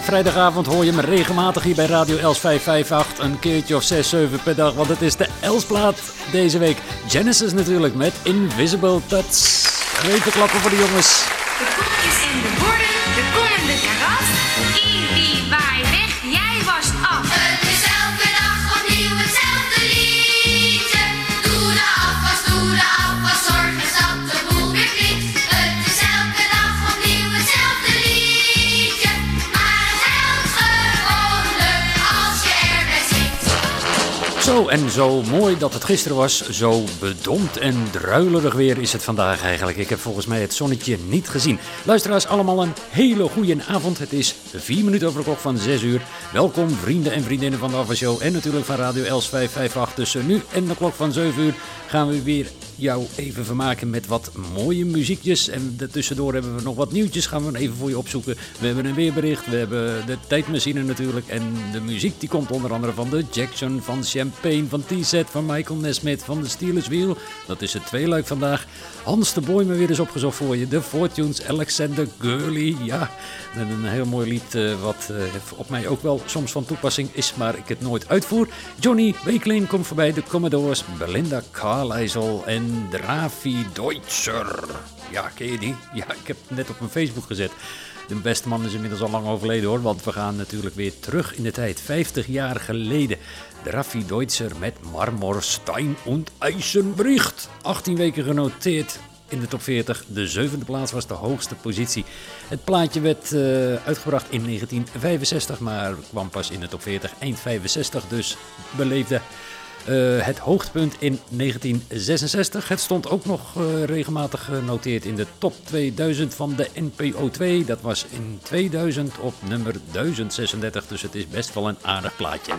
Vrijdagavond hoor je me regelmatig hier bij Radio Els 558. Een keertje of 6, 7 per dag, want het is de Elsplaat deze week. Genesis natuurlijk met Invisible Touch. Even klappen voor de jongens. En zo mooi dat het gisteren was, zo bedompt en druilerig weer is het vandaag eigenlijk. Ik heb volgens mij het zonnetje niet gezien. Luisteraars, allemaal een hele goede avond. Het is vier minuten over de klok van 6 uur. Welkom vrienden en vriendinnen van de Show en natuurlijk van Radio Els 558. Tussen nu en de klok van 7 uur gaan we weer jou even vermaken met wat mooie muziekjes. En tussendoor hebben we nog wat nieuwtjes, gaan we even voor je opzoeken. We hebben een weerbericht, we hebben de tijdmachine natuurlijk. En de muziek die komt onder andere van de Jackson, van Champagne, van T-Set, van Michael Nesmith, van de Steelers Wheel. Dat is het tweeluik vandaag. Hans de Boy me weer eens opgezocht voor je. De Fortunes, Alexander Gurley. Ja, een heel mooi lied uh, wat uh, op mij ook wel soms van toepassing is, maar ik het nooit uitvoer. Johnny Wakeling komt voorbij, de Commodores, Belinda Carlisle en Drafi Deutscher. Ja, ken je die? Ja, ik heb het net op mijn Facebook gezet. De beste man is inmiddels al lang overleden hoor, want we gaan natuurlijk weer terug in de tijd. 50 jaar geleden. Raffi Deutscher met Marmor, Stein und Eisenbricht. 18 weken genoteerd in de top 40. De zevende plaats was de hoogste positie. Het plaatje werd uh, uitgebracht in 1965, maar kwam pas in de top 40 eind 65. Dus beleefde uh, het hoogtepunt in 1966. Het stond ook nog uh, regelmatig genoteerd in de top 2000 van de NPO 2. Dat was in 2000 op nummer 1036, dus het is best wel een aardig plaatje.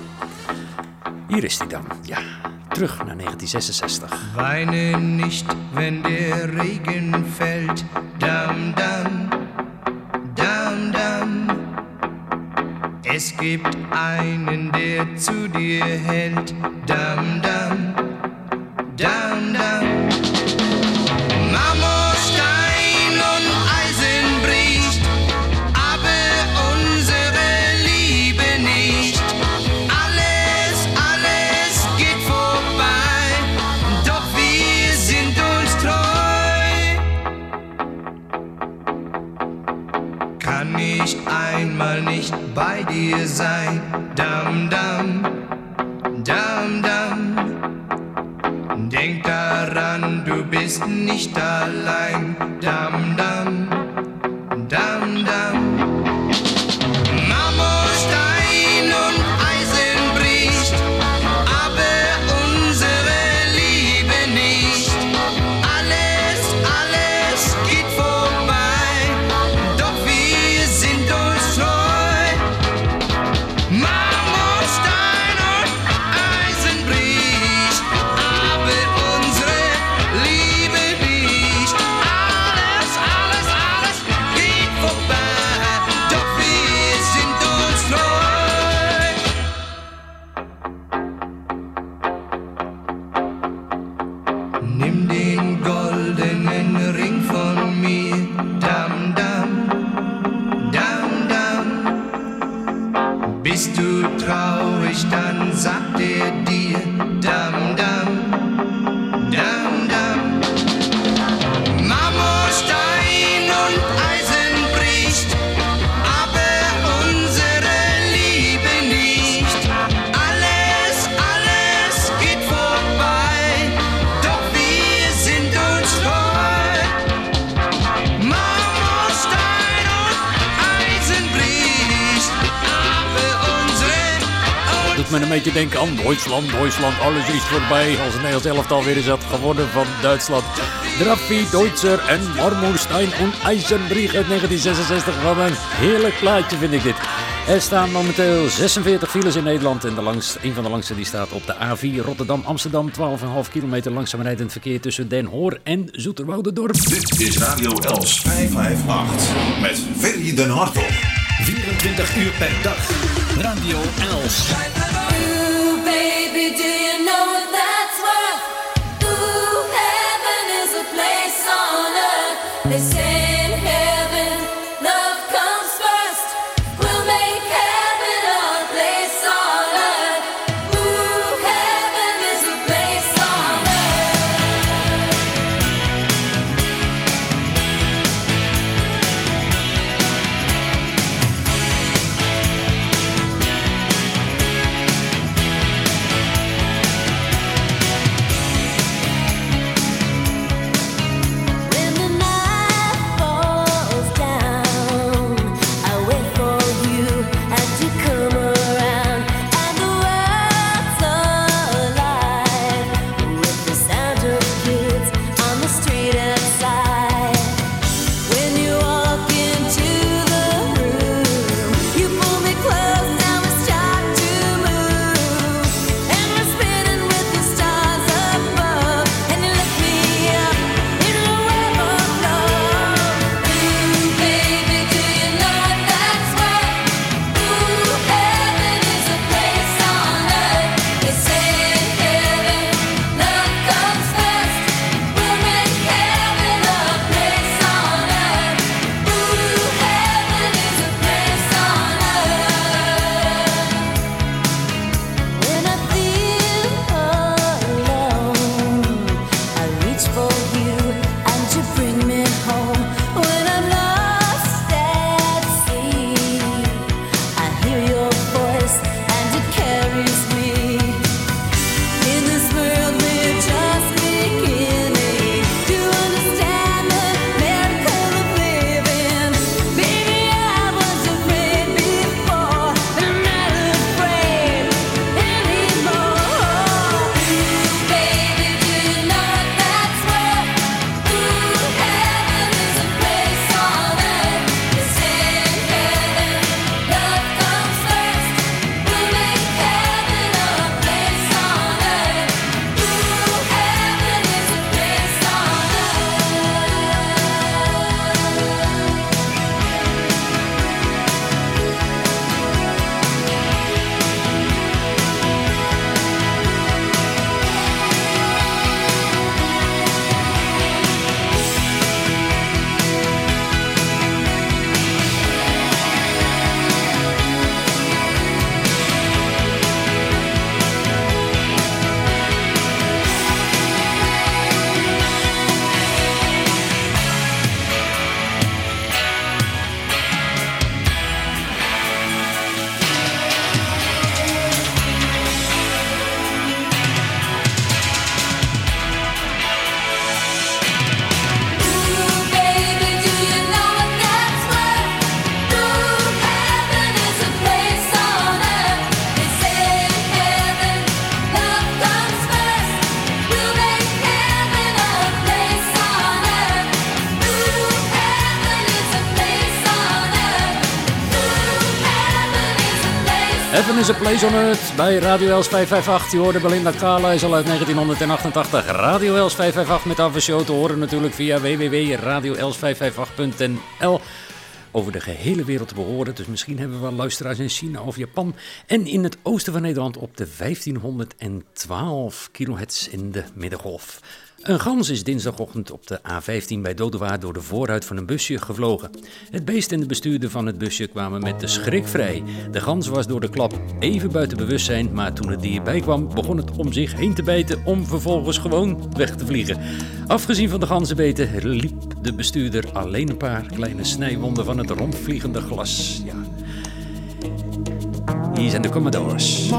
Hier is hij dan, ja. Terug naar 1966. Weine nicht, wenn der Regen fällt. Dam, dam, Es gibt einen, der zu dir hält. Dam, dam, bei dir sein, dam, dam, dam, dam. Denk daran, du bist nicht allein, dam, dam, beetje denken aan Duitsland, Duitsland, alles is voorbij. Als het Nederlands elftal weer eens had gewonnen van Duitsland. Draffi, Duitser en Marmorstein en Eisenbrieg uit 1966. Wat een heerlijk plaatje vind ik dit. Er staan momenteel 46 files in Nederland. En de langst, een van de langste die staat op de A4 Rotterdam-Amsterdam. 12,5 kilometer langzaam rijdend verkeer tussen Den Hoor en Zoeterwoudendorp. Dit is Radio Els 558 met Ferry den Hartog. 24 uur per dag. Radio Els. Place on earth bij Radio Els 558. Je hoorde Belinda is al uit 1988. Radio Els 558 met aftershow te horen natuurlijk via www.radioels558.nl over de gehele wereld te behoren. Dus misschien hebben we wel luisteraars in China of Japan. En in het oosten van Nederland op de 1512 kilohertz in de middengolf. Een gans is dinsdagochtend op de A15 bij Dodewaard door de voorruit van een busje gevlogen. Het beest en de bestuurder van het busje kwamen met de schrik vrij. De gans was door de klap even buiten bewustzijn, maar toen het dier bijkwam begon het om zich heen te bijten om vervolgens gewoon weg te vliegen. Afgezien van de ganzenbeten liep de bestuurder alleen een paar kleine snijwonden van het rondvliegende glas. Ja. Hier zijn de Commodores.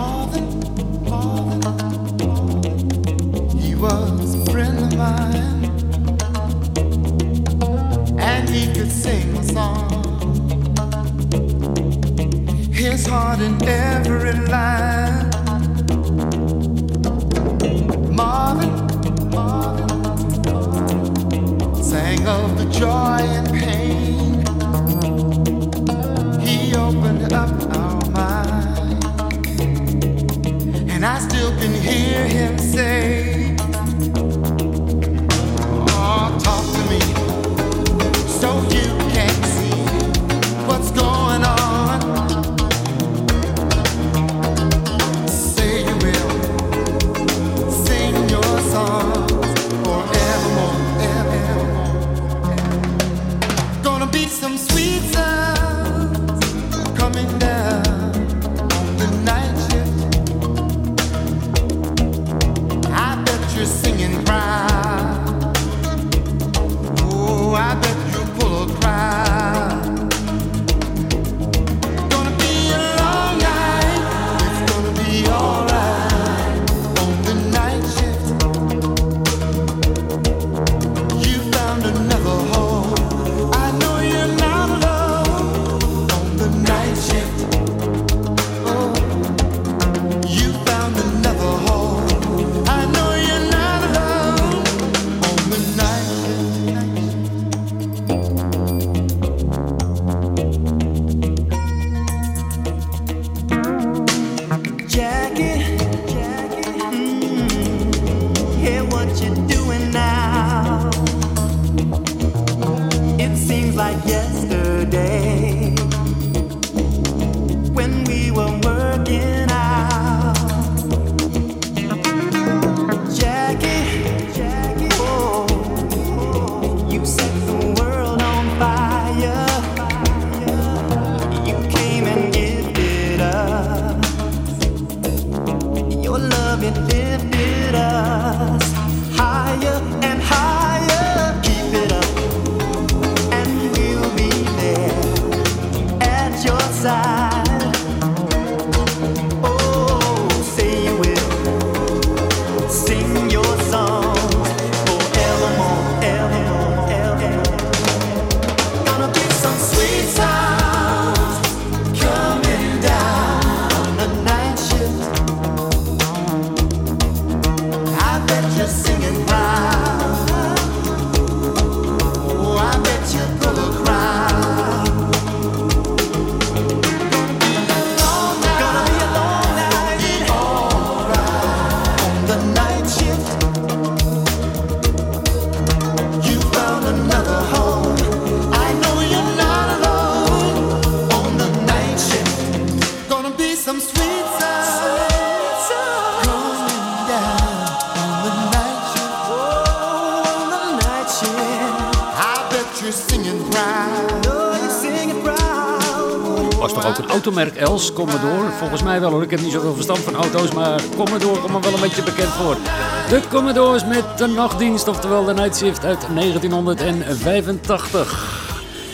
Was a friend of mine, and he could sing a song. His heart in every line. Marvin, Marvin sang of the joy and pain. been automerk Els, Commodore? Volgens mij wel hoor. Ik heb niet zoveel verstand van auto's, maar Commodore komt me wel een beetje bekend voor. De Commodores met de nachtdienst, oftewel de Night Shift uit 1985.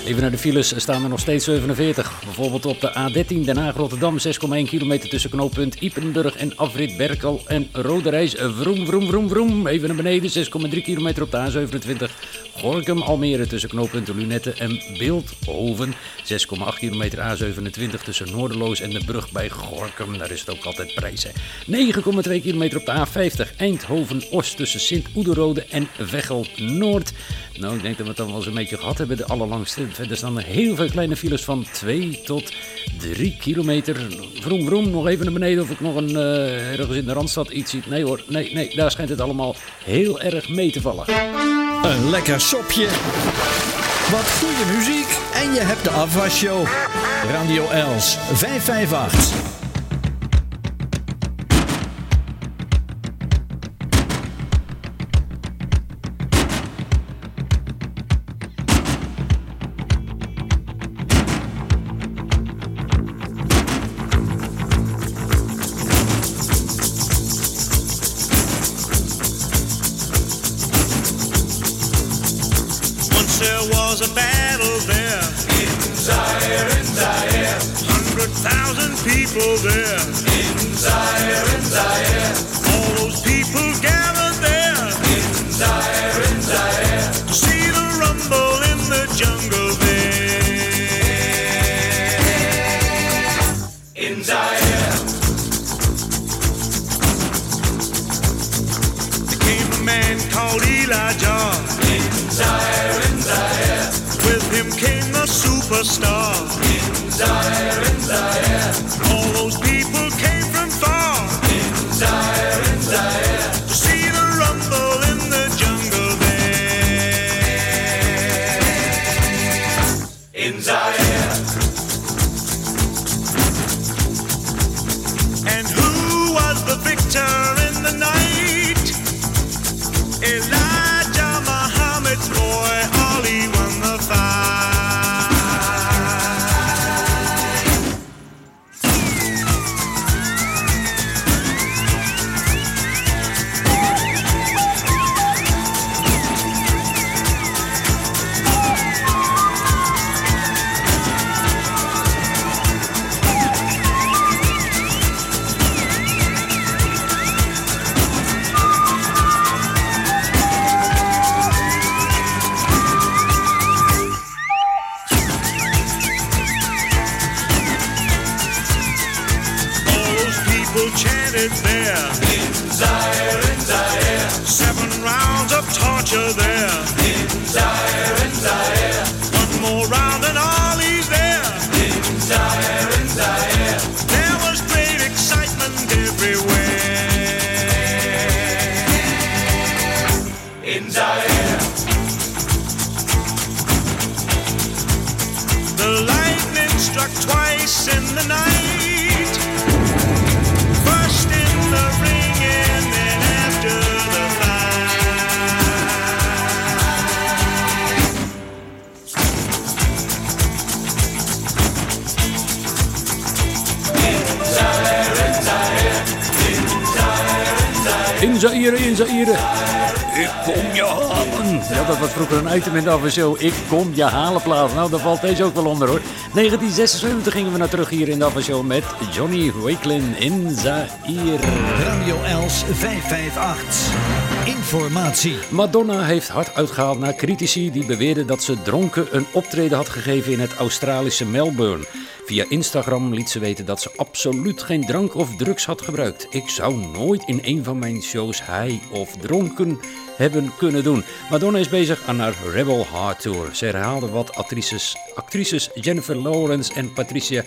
Even naar de files staan er nog steeds 47. Bijvoorbeeld op de A13 Den Haag-Rotterdam 6,1 kilometer tussen knooppunt Ipenburg en afrit Berkel en Roderijs. Vroom, vroom, vroom, vroom. Even naar beneden 6,3 kilometer op de A27. Gorkum Almere tussen knooppunten Lunette en Beeldhoven. 6,8 kilometer A27 tussen Noorderloos en de brug bij Gorkum. Daar is het ook altijd prijzen. 9,2 kilometer op de A50 Eindhoven-Oost tussen Sint-Oederode en Veghel-Noord. Nou, ik denk dat we het dan wel eens een beetje gehad hebben, de allerlangste. Verder staan heel veel kleine files van 2 tot 3 kilometer. Vroom, vroom, nog even naar beneden of ik nog een, eh, ergens in de Randstad iets zie. Nee hoor, nee, nee, daar schijnt het allemaal heel erg mee te vallen. Een lekker sopje. Wat goede muziek. En je hebt de afwasshow. Radio Els 558. People there. In Zaire, in Zaire. All those people gathered there. In Zaire, in Zaire. To see the rumble in the jungle there. In Zaire. There came a man called Elijah. In Zaire, in Zaire. With him came the superstar. In Zaire, in Zaire. De Show. Ik kom je halen plaats. Nou, daar valt deze ook wel onder hoor. 1976 gingen we naar terug hier in de Show met Johnny Wakelin in Zaire. Radio Els 558. Informatie. Madonna heeft hard uitgehaald naar critici die beweerden dat ze dronken een optreden had gegeven in het Australische Melbourne. Via Instagram liet ze weten dat ze absoluut geen drank of drugs had gebruikt. Ik zou nooit in een van mijn shows high of dronken hebben kunnen doen. Madonna is bezig aan haar Rebel Heart Tour. Ze herhaalde wat actrices, actrices Jennifer Lawrence en Patricia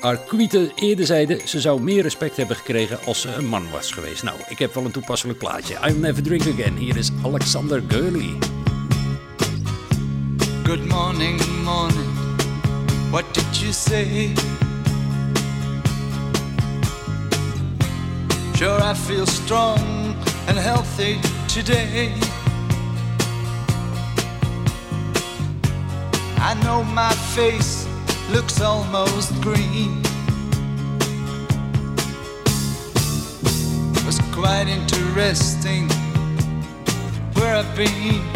Arquette eerder zeiden. Ze zou meer respect hebben gekregen als ze een man was geweest. Nou, ik heb wel een toepasselijk plaatje. I'll never drink again. Hier is Alexander Gurley. Good morning, morning. What did you say? Sure, I feel strong and healthy today. I know my face looks almost green. Was quite interesting where I've been.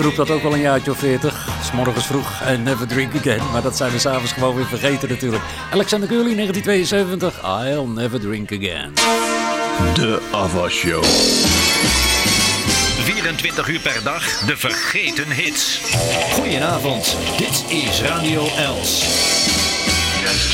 Roep dat ook wel een jaartje of 40. S morgens vroeg en never drink again. Maar dat zijn we s'avonds gewoon weer vergeten natuurlijk. Alexander Curly, 1972. I'll never drink again. De Ava Show. 24 uur per dag de vergeten hits. Goedenavond, dit is Radio Els. This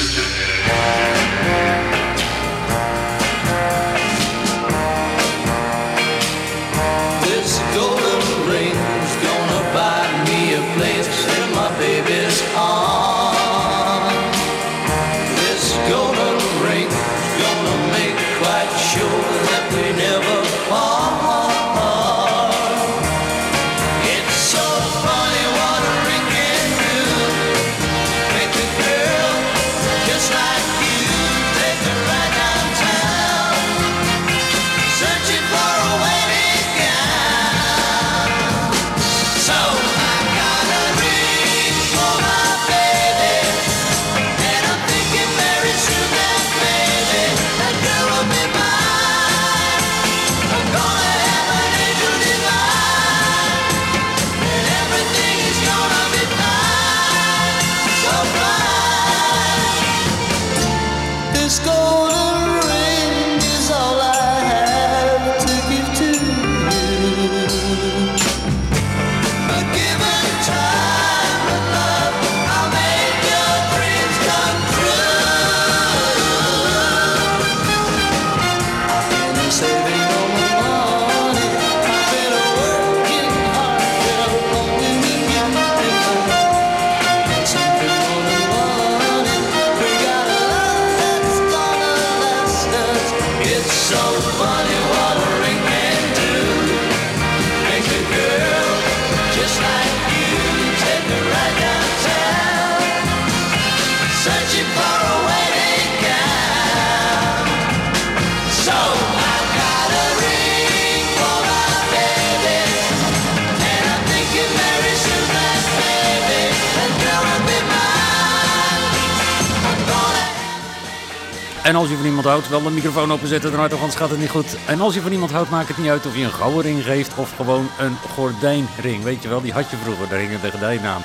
En als je van iemand houdt, wel de microfoon openzetten, dan anders gaat het niet goed. En als je van iemand houdt, maakt het niet uit of je een gouden ring geeft of gewoon een gordijnring. Weet je wel, die had je vroeger, daar hing de gordijnnaam.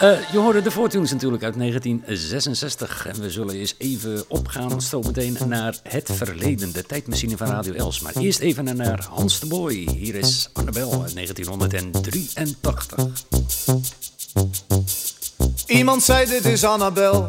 Eh je hoorde de Fortunes natuurlijk uit 1966. En we zullen eens even opgaan, meteen naar het verleden. De tijdmachine van Radio Els. Maar eerst even naar Hans de Boy. Hier is Annabel uit 1983. Iemand zei dit is Annabel.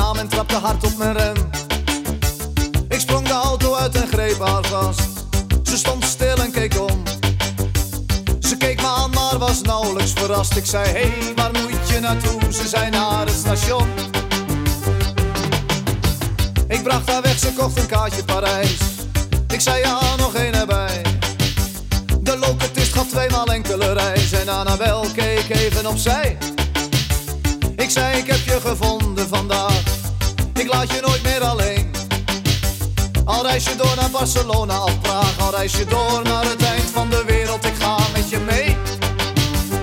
naam en trapte hard op mijn rem. Ik sprong de auto uit en greep haar vast. Ze stond stil en keek om. Ze keek me aan, maar was nauwelijks verrast. Ik zei, hé, hey, waar moet je naartoe? Ze zei naar het station. Ik bracht haar weg, ze kocht een kaartje Parijs. Ik zei, ja, nog één erbij. De locatist gaf tweemaal enkele reis. En Annabel keek even opzij. Ik zei, ik heb je gevonden vandaag. Laat je nooit meer alleen. Al reis je door naar Barcelona of Praag, al reis je door naar het eind van de wereld, ik ga met je mee.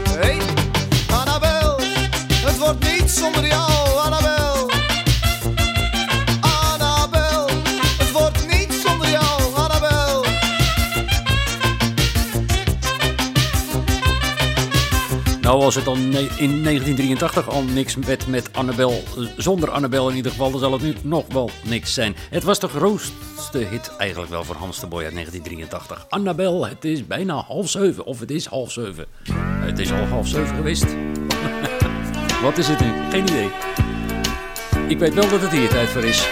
Hey, Annabel, het wordt niet zonder jou, was het ne- in 1983 al niks met, met Annabel. eh, Zonder Annabel in ieder geval, dan zal het nu nog wel niks zijn. Het was de grootste hit eigenlijk wel voor Hans de Boy uit 1983. Annabel, het is bijna half zeven. Of het is half zeven. Het is al half zeven geweest. Wat is het nu? Geen idee. Ik weet wel dat het hier tijd voor is.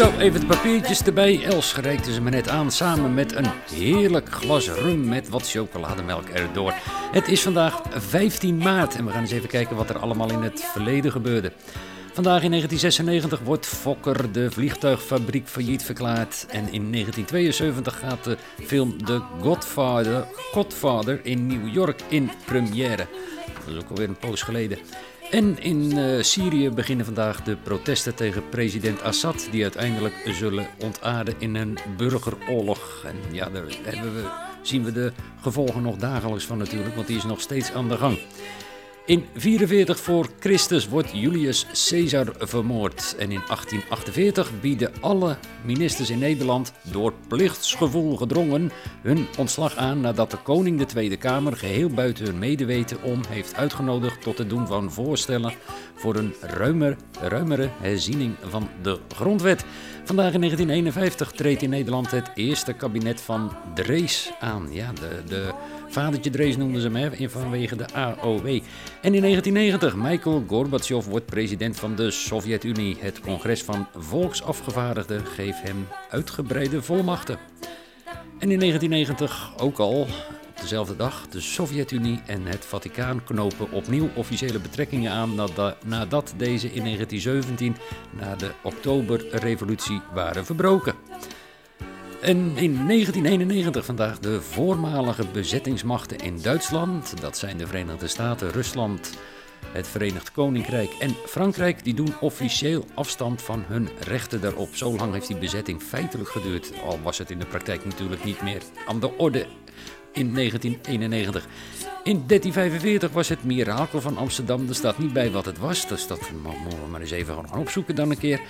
Zo, even de papiertjes erbij. Els reikte ze me net aan samen met een heerlijk glas rum met wat chocolademelk erdoor. Het is vandaag 15 maart en we gaan eens even kijken wat er allemaal in het verleden gebeurde. Vandaag in 1996 wordt Fokker de vliegtuigfabriek failliet verklaard. En in 1972 gaat de film The Godfather, Godfather in New York in première. Dat is ook alweer een poos geleden. En in eh, Syrië beginnen vandaag de protesten tegen president Assad, die uiteindelijk zullen ontaarden in een burgeroorlog. En ja, daar we, zien we de gevolgen nog dagelijks van natuurlijk, want die is nog steeds aan de gang. In 44 voor Christus wordt Julius Caesar vermoord. En in 1848 bieden alle ministers in Nederland door plichtsgevoel gedrongen hun ontslag aan nadat de koning de Tweede Kamer geheel buiten hun medeweten om heeft uitgenodigd tot het doen van voorstellen voor een ruimer, ruimere herziening van de grondwet. Vandaag in 1951 treedt in Nederland het eerste kabinet van Drees aan. Ja, de, de vadertje Drees noemden ze hem in vanwege de AOW. En in 1990, Michael Gorbachev wordt president van de Sovjet-Unie. Het congres van volksafgevaardigden geeft hem uitgebreide volmachten. En in 1990 ook al, op dezelfde dag, de Sovjet-Unie en het Vaticaan knopen opnieuw officiële betrekkingen aan nadat deze in 1917 na de Oktoberrevolutie waren verbroken. En in 1991 vandaag de voormalige bezettingsmachten in Duitsland, dat zijn de Verenigde Staten, Rusland, het Verenigd Koninkrijk en Frankrijk, die doen officieel afstand van hun rechten daarop. Zo lang heeft die bezetting feitelijk geduurd, al was het in de praktijk natuurlijk niet meer aan de orde in 1991. In 1345 was het mirakel van Amsterdam. Er staat niet bij wat het was, dus dat mo- moeten we maar eens even gaan opzoeken dan een keer.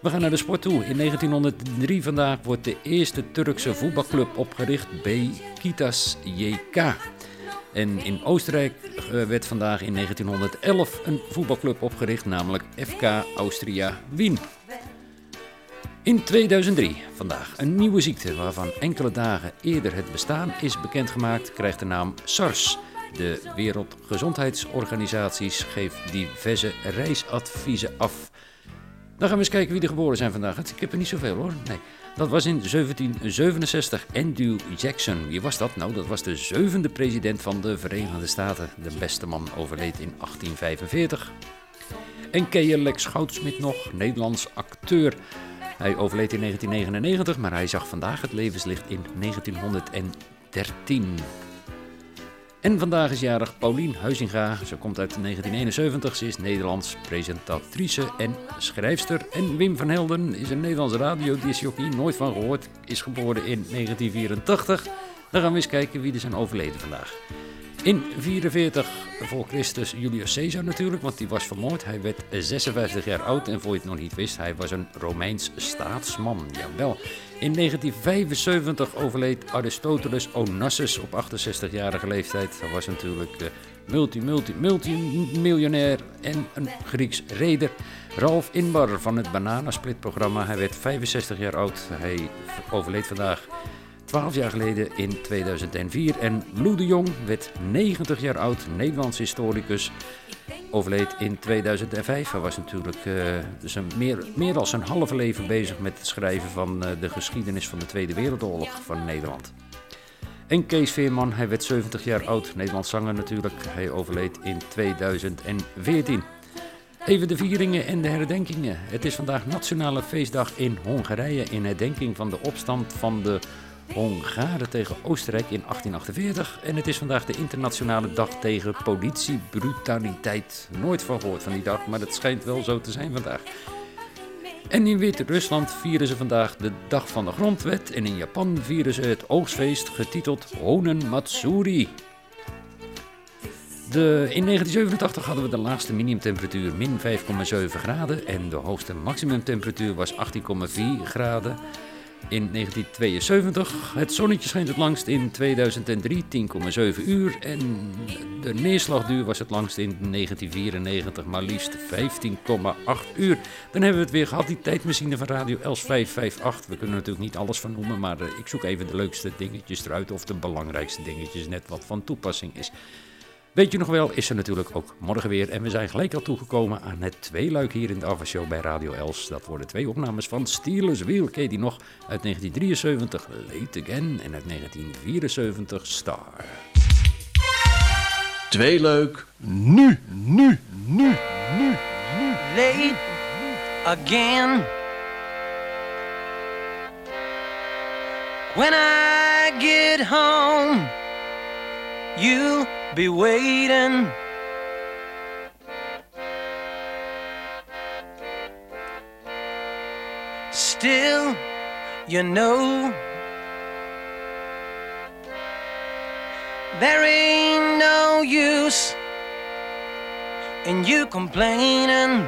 We gaan naar de sport toe. In 1903 vandaag wordt de eerste Turkse voetbalclub opgericht, Beşiktaş JK. En in Oostenrijk eh, werd vandaag in 1911 een voetbalclub opgericht, namelijk FK Austria Wien. In 2003, vandaag, een nieuwe ziekte waarvan enkele dagen eerder het bestaan is bekendgemaakt, krijgt de naam SARS. De Wereldgezondheidsorganisaties geeft diverse reisadviezen af. Dan gaan we eens kijken wie er geboren zijn vandaag. Ik heb er niet zoveel hoor. Nee. Dat was in 1767 Andrew Jackson. Wie was dat? Nou, dat was de zevende president van de Verenigde Staten. De beste man overleed in 1845. En ken je Lex nog, Nederlands acteur. Hij overleed in 1999, maar hij zag vandaag het levenslicht in 1913. En vandaag is jarig Paulien Huizinga. Ze komt uit 1971. Ze is Nederlands presentatrice en schrijfster. En Wim van Helden is een Nederlands radiodisjockey. Nooit van gehoord. Is geboren in 1984. Dan gaan we eens kijken wie er zijn overleden vandaag. In 44 voor Christus Julius Caesar natuurlijk, want die was vermoord. Hij werd 56 jaar oud en voor je het nog niet wist, hij was een Romeins staatsman. Jawel. In 1975 overleed Aristoteles Onassis op 68-jarige leeftijd. Hij was natuurlijk eh, multi, multi, multimiljonair en een Grieks reder. Ralf Inbar van het Bananasplit-programma. Hij werd 65 jaar oud. Hij overleed vandaag 12 jaar geleden in 2004. En Lou de Jong werd 90 jaar oud, Nederlands historicus. Overleed in 2005. Hij was natuurlijk eh, dus een meer, meer dan zijn halve leven bezig met het schrijven van eh, de geschiedenis van de Tweede Wereldoorlog van Nederland. En Kees Veerman, hij werd 70 jaar oud, Nederlands zanger natuurlijk. Hij overleed in 2014. Even de vieringen en de herdenkingen. Het is vandaag Nationale Feestdag in Hongarije in herdenking van de opstand van de Hongaren tegen Oostenrijk in 1848. En het is vandaag de internationale dag tegen politiebrutaliteit. Nooit van gehoord van die dag, maar het schijnt wel zo te zijn vandaag. En in Wit-Rusland vieren ze vandaag de Dag van de Grondwet. En in Japan vieren ze het oogstfeest getiteld Honen Matsuri. De, in 1987 hadden we de laagste minimumtemperatuur min 5,7 graden en de hoogste maximumtemperatuur was 18,4 graden. In 1972, het zonnetje scheen het langst in 2003, 10,7 uur. En de neerslagduur was het langst in 1994, maar liefst 15,8 uur. Dan hebben we het weer gehad, die tijdmachine van Radio Els 558. We kunnen natuurlijk niet alles van noemen, maar eh, ik zoek even de leukste dingetjes eruit. Of de belangrijkste dingetjes, net wat van toepassing is. Weet je nog wel, is er natuurlijk ook morgen weer. En we zijn gelijk al toegekomen aan het tweeluik hier in de Ava Show bij Radio Els. Dat worden twee opnames van Steelers Wheel. Ken je die nog? Uit 1973 Late Again en uit 1974 Star. Tweeluik, nu, nu, nu, nu. late again. When I get home, you'll be waiting. Still, you know, there ain't no use in you complaining.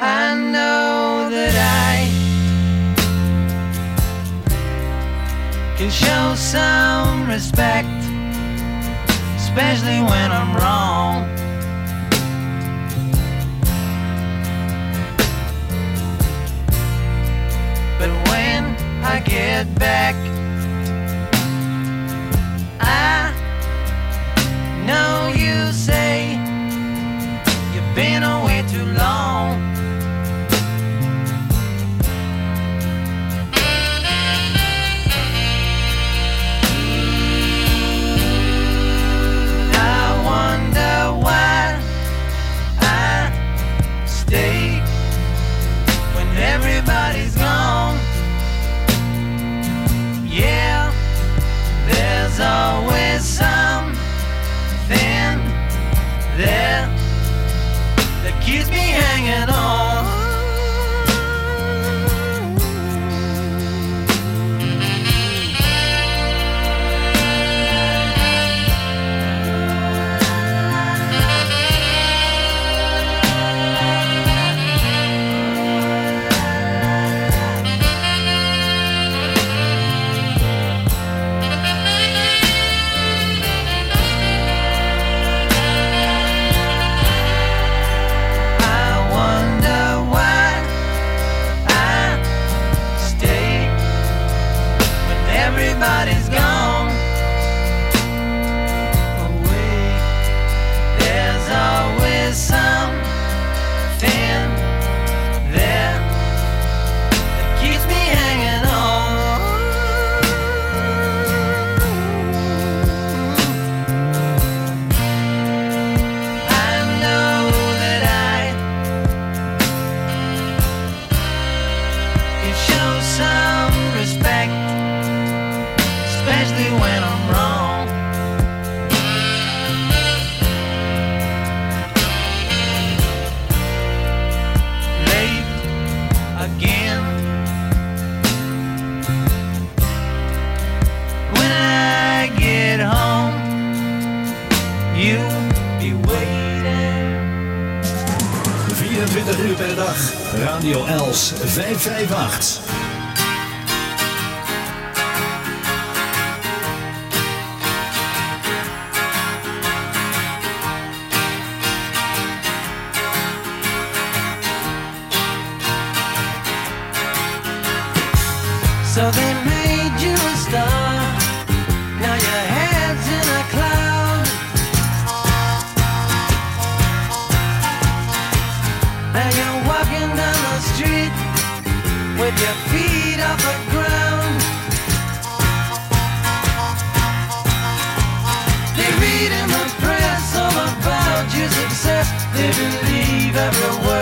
I know can show some respect, especially when I'm wrong. But when I get back, I know you say you've been away too long. So they made you a star. Now your head's in a cloud. Now you're walking down the street with your feet off the ground. They read in the press all about your success. They believe every word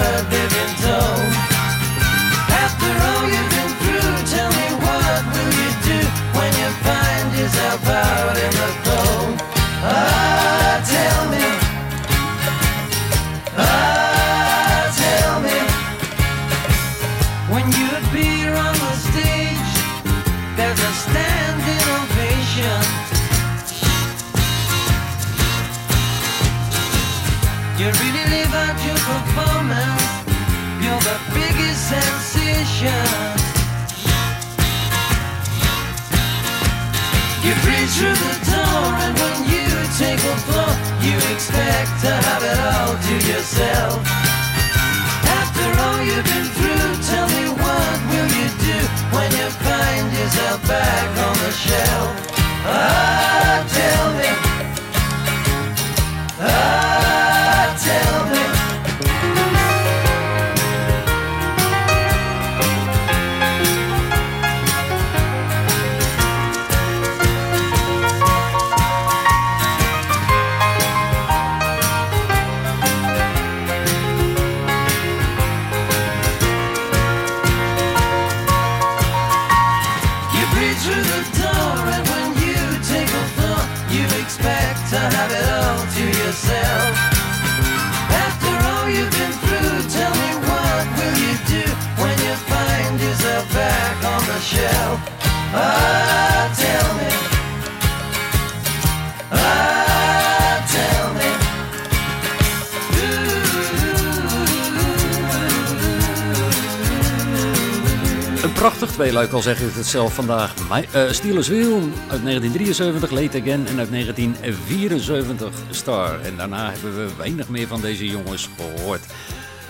yourself. After all you've been through, tell me what will you do when you find yourself back on the shelf? Ah, tell me. Prachtig tweeluik, al zeg ik het zelf vandaag. My, eh, Steelers Wheel uit 1973, Late Again en uit 1974 Star. En daarna hebben we weinig meer van deze jongens gehoord.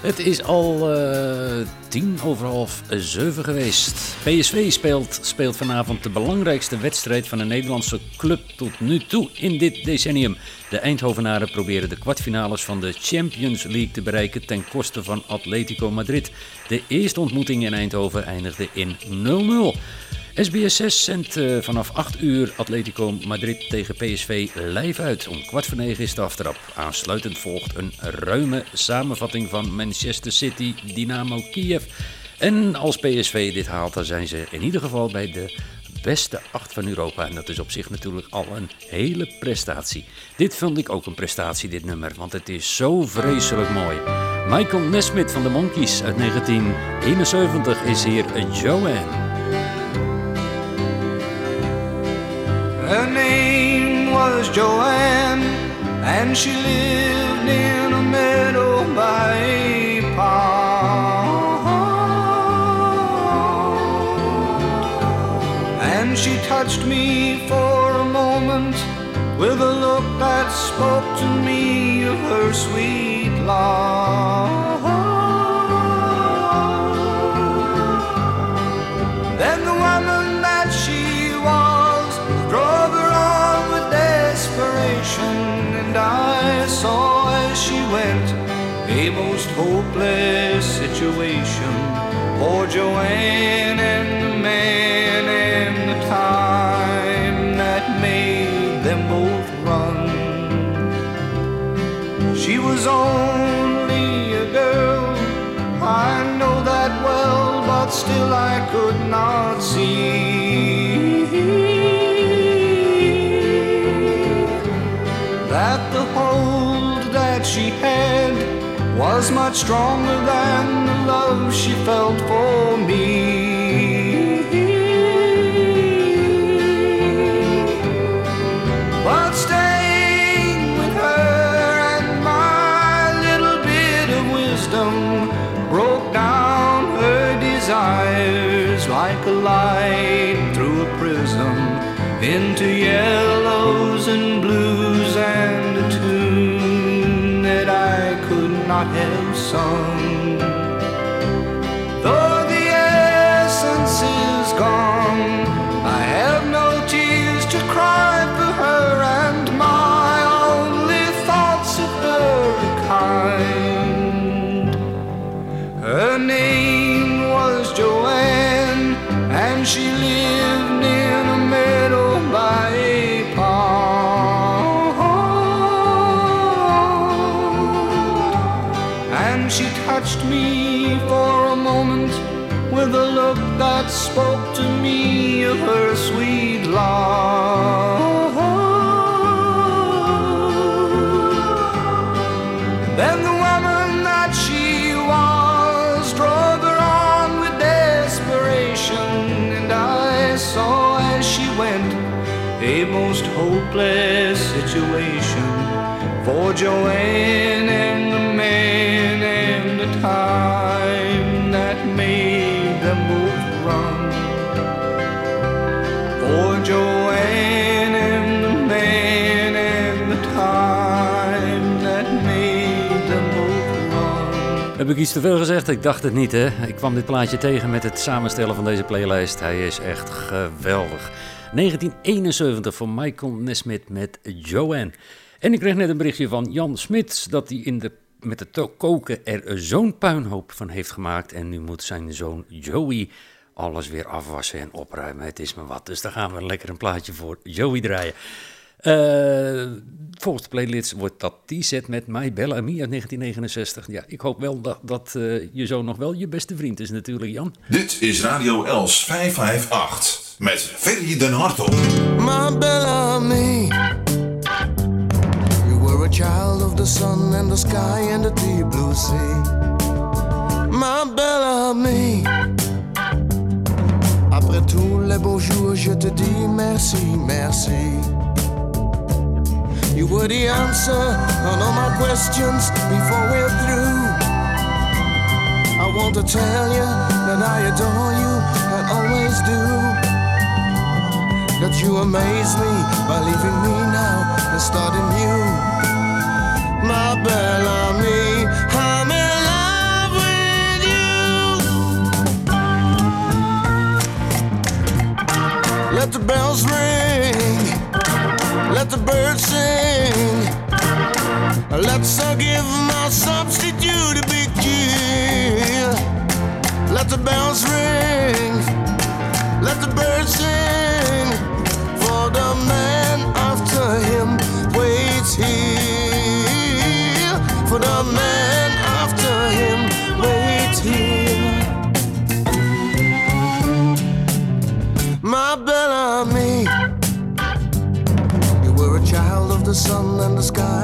Het is al eh, tien over half zeven geweest. PSV speelt, speelt vanavond de belangrijkste wedstrijd van de Nederlandse club tot nu toe in dit decennium. De Eindhovenaren proberen de kwartfinales van de Champions League te bereiken ten koste van Atletico Madrid. De eerste ontmoeting in Eindhoven eindigde in 0-0. SBS 6 zendt eh, vanaf 8 uur Atletico Madrid tegen PSV live uit. Om kwart voor negen is de aftrap. Aansluitend volgt een ruime samenvatting van Manchester City, Dynamo Kiev. En als PSV dit haalt, dan zijn ze in ieder geval bij de beste acht van Europa. En dat is op zich natuurlijk al een hele prestatie. Dit vond ik ook een prestatie, dit nummer, want het is zo vreselijk mooi. Michael Nesmith van de Monkees uit 1971 is hier Joanne. Her name was Joanne, and she lived in a meadow by a pond. And she touched me for a moment with a look that spoke to me of her sweet love. Joanne and the man and the time that made them both run. She was only a girl, I know that well, but still I could not see that the hold that she had was much stronger than love she felt for me. But staying with her and my little bit of wisdom broke down her desires like a light through a prism into yellows and blues and a tune that I could not have sung. Look that spoke to me of her sweet love. Then the woman that she was drove her on with desperation, and I saw as she went a most hopeless situation for Joanne Heb ik iets te veel gezegd? Ik dacht het niet, hè? Ik kwam dit plaatje tegen met het samenstellen van deze playlist. Hij is echt geweldig. 1971 van Michael Nesmith met Joanne. En ik kreeg net een berichtje van Jan Smits dat hij in de, met het koken er zo'n puinhoop van heeft gemaakt. En nu moet zijn zoon Joey alles weer afwassen en opruimen. Het is me wat. Dus daar gaan we lekker een plaatje voor Joey draaien. Eh, volgens de playlist wordt dat T-set met My Bella Me uit 1969. Ja, ik hoop wel dat, dat eh, je zoon nog wel je beste vriend is natuurlijk, Jan. Dit is Radio Els 558 met Ferry den Hartog. My Bellamy. You were a child of the sun and the sky and the deep blue sea. My Bellamy. Après tous les beaux jours, je te dis merci, merci. You were the answer on all my questions before we're through. I want to tell you that I adore you and always do that you amaze me by leaving me now and starting new. My Bellamy, I'm in love with you. Let the bells ring, Let's all give my substitute a big cheer. Let the bells ring, let the birds sing. For the man after him waits here. For the man after him waits here. My Bellamy, you were a child of the sun and the sky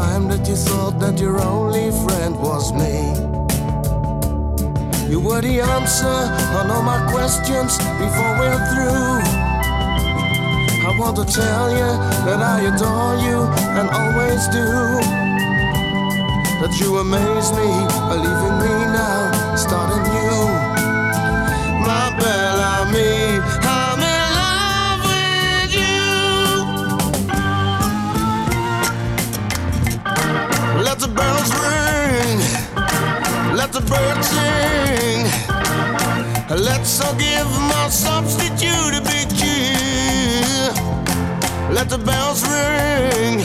time that you thought that your only friend was me. You were the answer on all my questions before we're through. I want to tell you that I adore you and always do. That you amaze me by leaving me now, starting new. The birds sing. Let's all give my substitute a big cheer. Let the bells ring,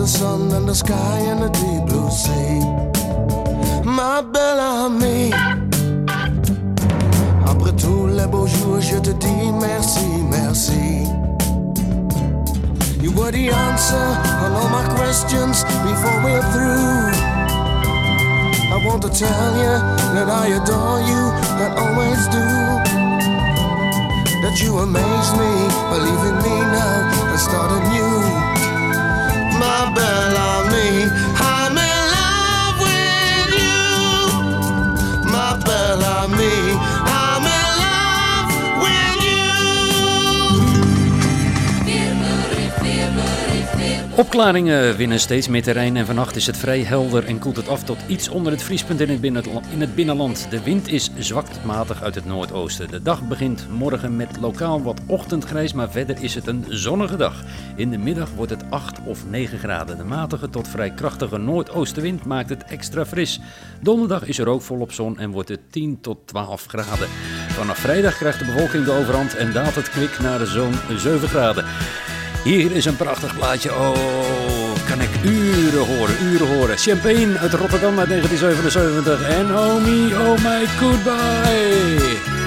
the sun and the sky and the deep blue sea. Ma Bellamy. Après tous les beaux jours, je te dis merci, merci. You were the answer on all my questions before we're through. I want to tell you that I adore you and always do. That you amaze me. Believe in me now and start anew. My Bellamy, Opklaringen winnen steeds meer terrein en vannacht is het vrij helder en koelt het af tot iets onder het vriespunt in het, binnenla- in het binnenland. De wind is zwak matig uit het noordoosten. De dag begint morgen met lokaal wat ochtendgrijs, maar verder is het een zonnige dag. In de middag wordt het 8 of 9 graden. De matige tot vrij krachtige noordoostenwind maakt het extra fris. Donderdag is er ook volop zon en wordt het 10 tot 12 graden. Vanaf vrijdag krijgt de bevolking de overhand en daalt het kwik naar zo'n 7 graden. Hier is een prachtig plaatje. Oh, kan ik uren horen, uren horen. Champagne uit Rotterdam uit 1977. En oh me, oh my, goodbye.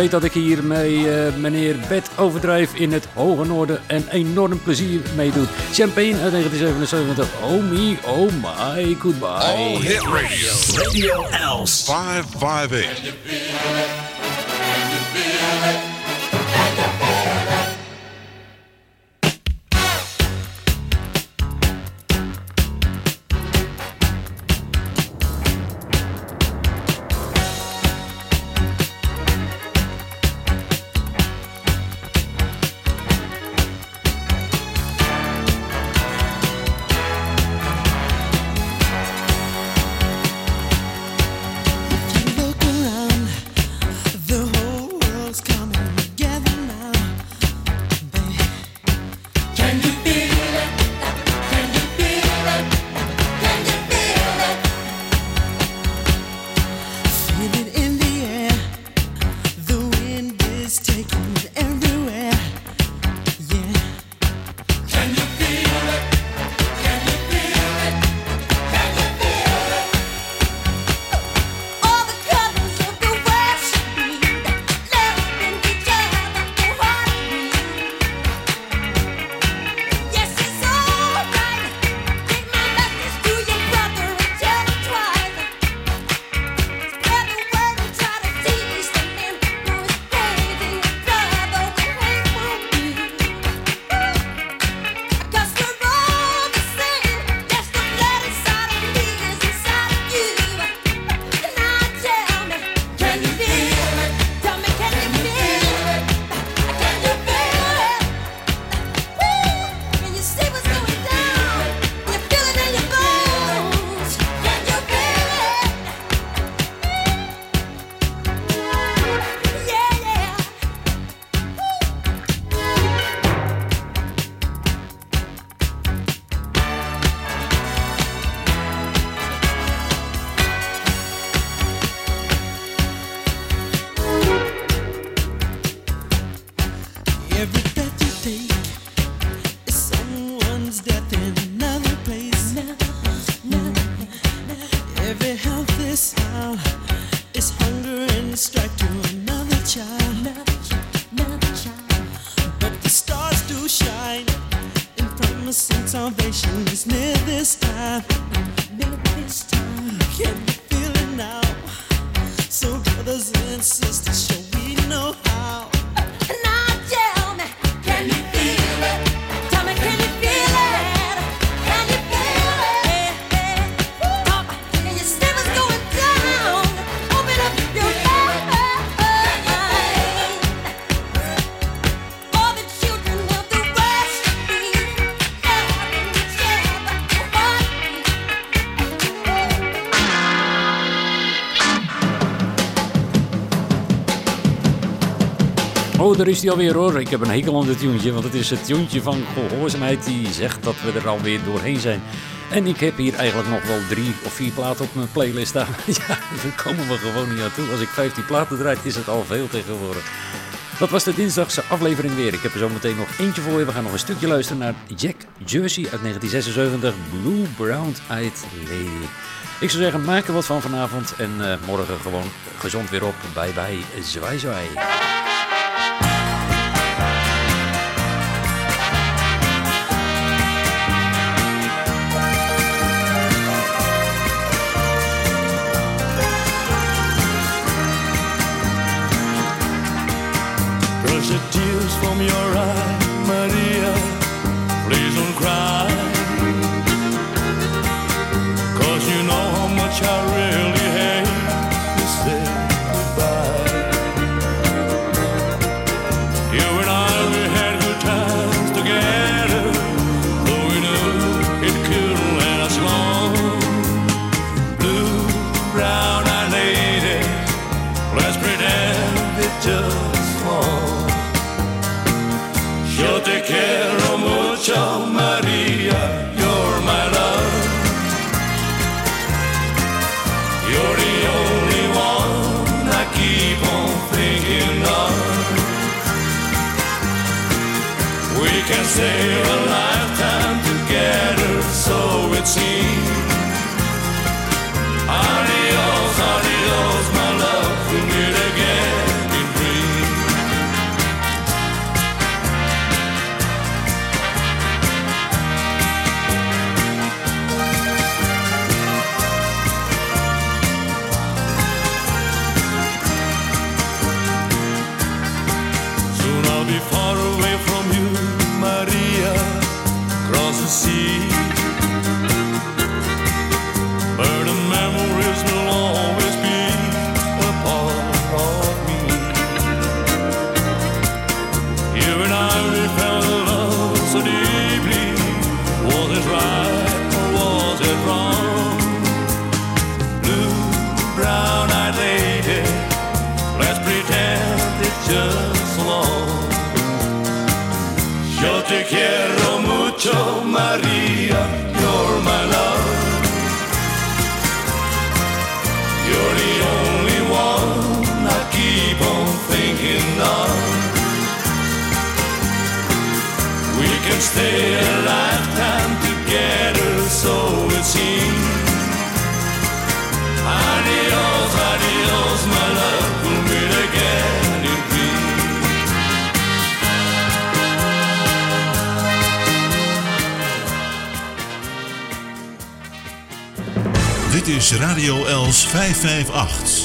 Weet dat ik hiermee eh meneer Bet overdrijf in het hoge noorden en enorm plezier meedoet. Champagne uit 1977. Oh me, oh my, goodbye. All Hit Radio. Radio Els. 558. daar is hij alweer hoor. Ik heb een hekel aan dit want het is het tuntje van gehoorzaamheid die zegt dat we er alweer doorheen zijn. En ik heb hier eigenlijk nog wel drie of vier platen op mijn playlist staan. Ja, daar komen we gewoon niet aan toe. Als ik 15 platen draai, is het al veel tegenwoordig. Dat was de dinsdagse aflevering weer. Ik heb er zo meteen nog eentje voor je. We gaan nog een stukje luisteren naar Jack Jersey uit 1976, Blue Brown Eyed Lady. Ik zou zeggen, maak er wat van vanavond en eh, morgen gewoon gezond weer op. Bye bye, zwaai zwaai. to do. is Radio Els 558.